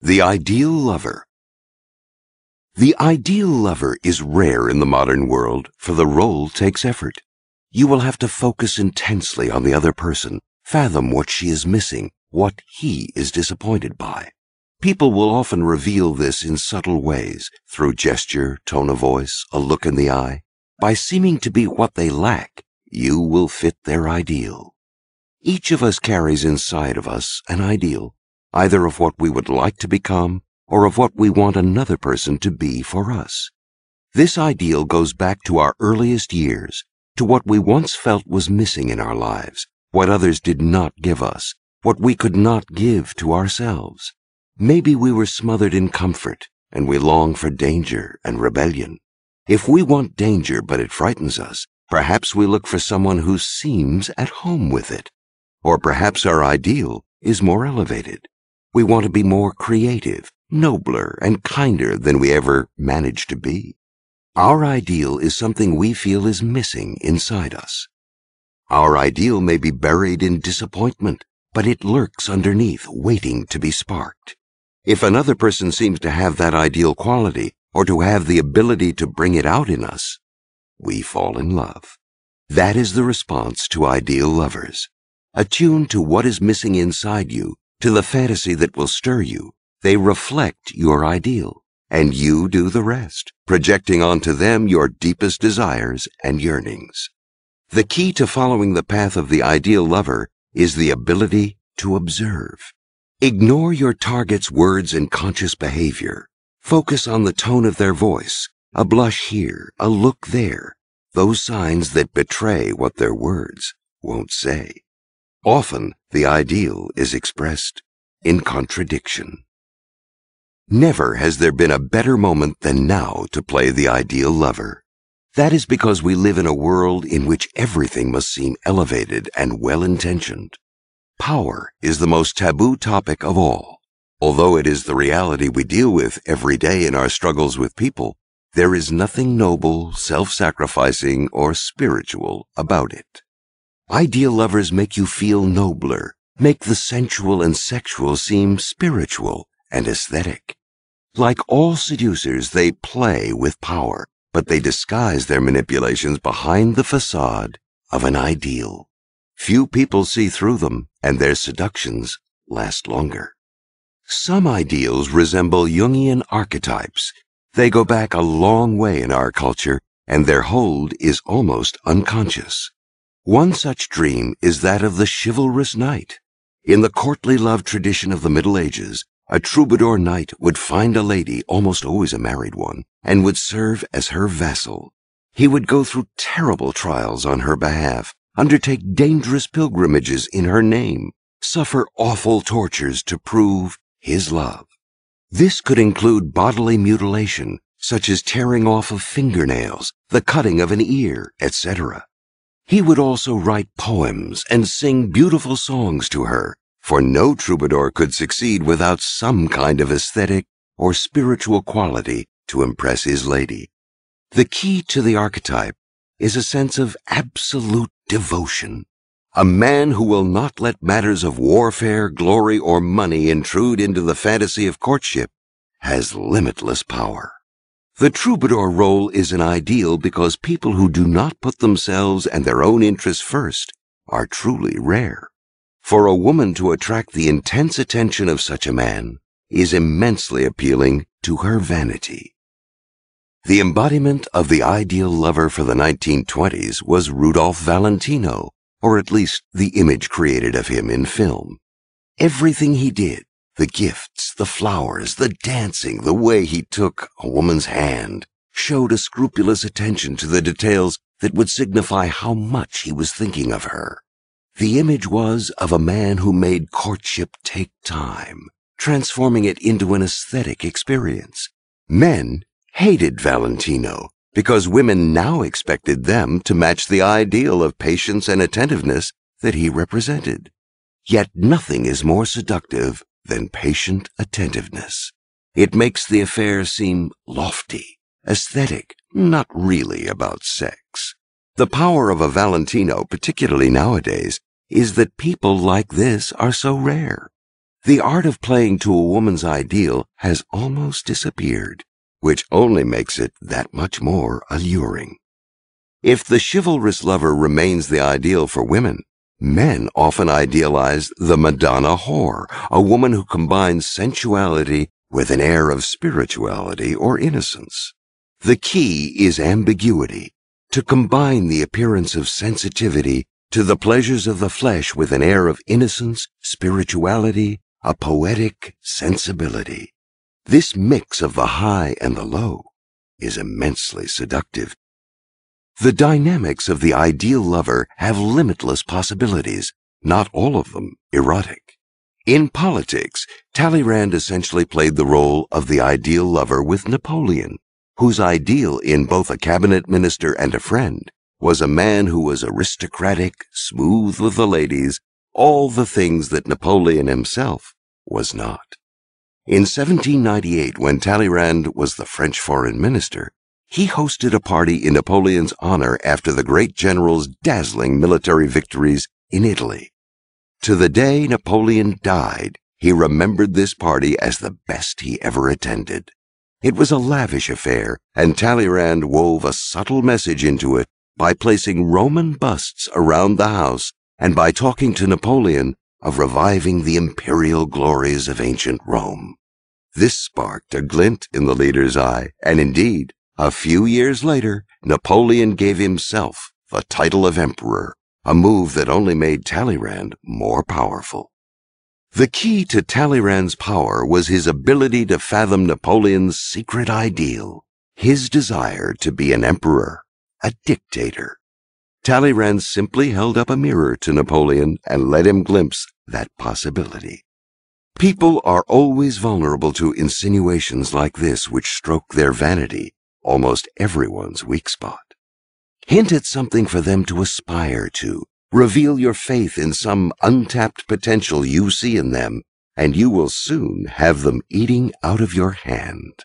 The Ideal Lover The ideal lover is rare in the modern world, for the role takes effort. You will have to focus intensely on the other person, fathom what she is missing, what he is disappointed by. People will often reveal this in subtle ways, through gesture, tone of voice, a look in the eye. By seeming to be what they lack, you will fit their ideal. Each of us carries inside of us an ideal either of what we would like to become or of what we want another person to be for us. This ideal goes back to our earliest years, to what we once felt was missing in our lives, what others did not give us, what we could not give to ourselves. Maybe we were smothered in comfort and we long for danger and rebellion. If we want danger but it frightens us, perhaps we look for someone who seems at home with it. Or perhaps our ideal is more elevated. We want to be more creative, nobler, and kinder than we ever managed to be. Our ideal is something we feel is missing inside us. Our ideal may be buried in disappointment, but it lurks underneath, waiting to be sparked. If another person seems to have that ideal quality, or to have the ability to bring it out in us, we fall in love. That is the response to ideal lovers. Attuned to what is missing inside you to the fantasy that will stir you. They reflect your ideal, and you do the rest, projecting onto them your deepest desires and yearnings. The key to following the path of the ideal lover is the ability to observe. Ignore your target's words and conscious behavior. Focus on the tone of their voice, a blush here, a look there, those signs that betray what their words won't say. Often, the ideal is expressed in contradiction. Never has there been a better moment than now to play the ideal lover. That is because we live in a world in which everything must seem elevated and well intentioned. Power is the most taboo topic of all. Although it is the reality we deal with every day in our struggles with people, there is nothing noble, self sacrificing, or spiritual about it. Ideal lovers make you feel nobler, make the sensual and sexual seem spiritual and aesthetic. Like all seducers, they play with power, but they disguise their manipulations behind the facade of an ideal. Few people see through them, and their seductions last longer. Some ideals resemble Jungian archetypes. They go back a long way in our culture, and their hold is almost unconscious. One such dream is that of the chivalrous knight. In the courtly love tradition of the Middle Ages, a troubadour knight would find a lady, almost always a married one, and would serve as her vassal. He would go through terrible trials on her behalf, undertake dangerous pilgrimages in her name, suffer awful tortures to prove his love. This could include bodily mutilation, such as tearing off of fingernails, the cutting of an ear, etc. He would also write poems and sing beautiful songs to her, for no troubadour could succeed without some kind of aesthetic or spiritual quality to impress his lady. The key to the archetype is a sense of absolute devotion. A man who will not let matters of warfare, glory, or money intrude into the fantasy of courtship has limitless power. The troubadour role is an ideal because people who do not put themselves and their own interests first are truly rare. For a woman to attract the intense attention of such a man is immensely appealing to her vanity. The embodiment of the ideal lover for the 1920s was Rudolph Valentino, or at least the image created of him in film. Everything he did, the gifts, the flowers, the dancing, the way he took a woman's hand, showed a scrupulous attention to the details that would signify how much he was thinking of her. The image was of a man who made courtship take time, transforming it into an aesthetic experience. Men hated Valentino because women now expected them to match the ideal of patience and attentiveness that he represented. Yet nothing is more seductive than patient attentiveness. It makes the affair seem lofty, aesthetic, not really about sex. The power of a Valentino, particularly nowadays, is that people like this are so rare. the art of playing to a woman's ideal has almost disappeared, which only makes it that much more alluring. If the chivalrous lover remains the ideal for women, men often idealize the Madonna whore, a woman who combines sensuality with an air of spirituality or innocence. The key is ambiguity, to combine the appearance of sensitivity to the pleasures of the flesh with an air of innocence, spirituality, a poetic sensibility. This mix of the high and the low is immensely seductive. The dynamics of the ideal lover have limitless possibilities, not all of them erotic. In politics, Talleyrand essentially played the role of the ideal lover with Napoleon, whose ideal in both a cabinet minister and a friend was a man who was aristocratic, smooth with the ladies, all the things that Napoleon himself was not. In 1798, when Talleyrand was the French foreign minister, he hosted a party in Napoleon's honor after the great general's dazzling military victories in Italy. To the day Napoleon died, he remembered this party as the best he ever attended. It was a lavish affair, and Talleyrand wove a subtle message into it by placing Roman busts around the house and by talking to Napoleon of reviving the imperial glories of ancient Rome. This sparked a glint in the leader's eye, and indeed, a few years later, Napoleon gave himself the title of emperor, a move that only made Talleyrand more powerful. The key to Talleyrand's power was his ability to fathom Napoleon's secret ideal, his desire to be an emperor, a dictator. Talleyrand simply held up a mirror to Napoleon and let him glimpse that possibility. People are always vulnerable to insinuations like this which stroke their vanity almost everyone's weak spot. Hint at something for them to aspire to. Reveal your faith in some untapped potential you see in them, and you will soon have them eating out of your hand.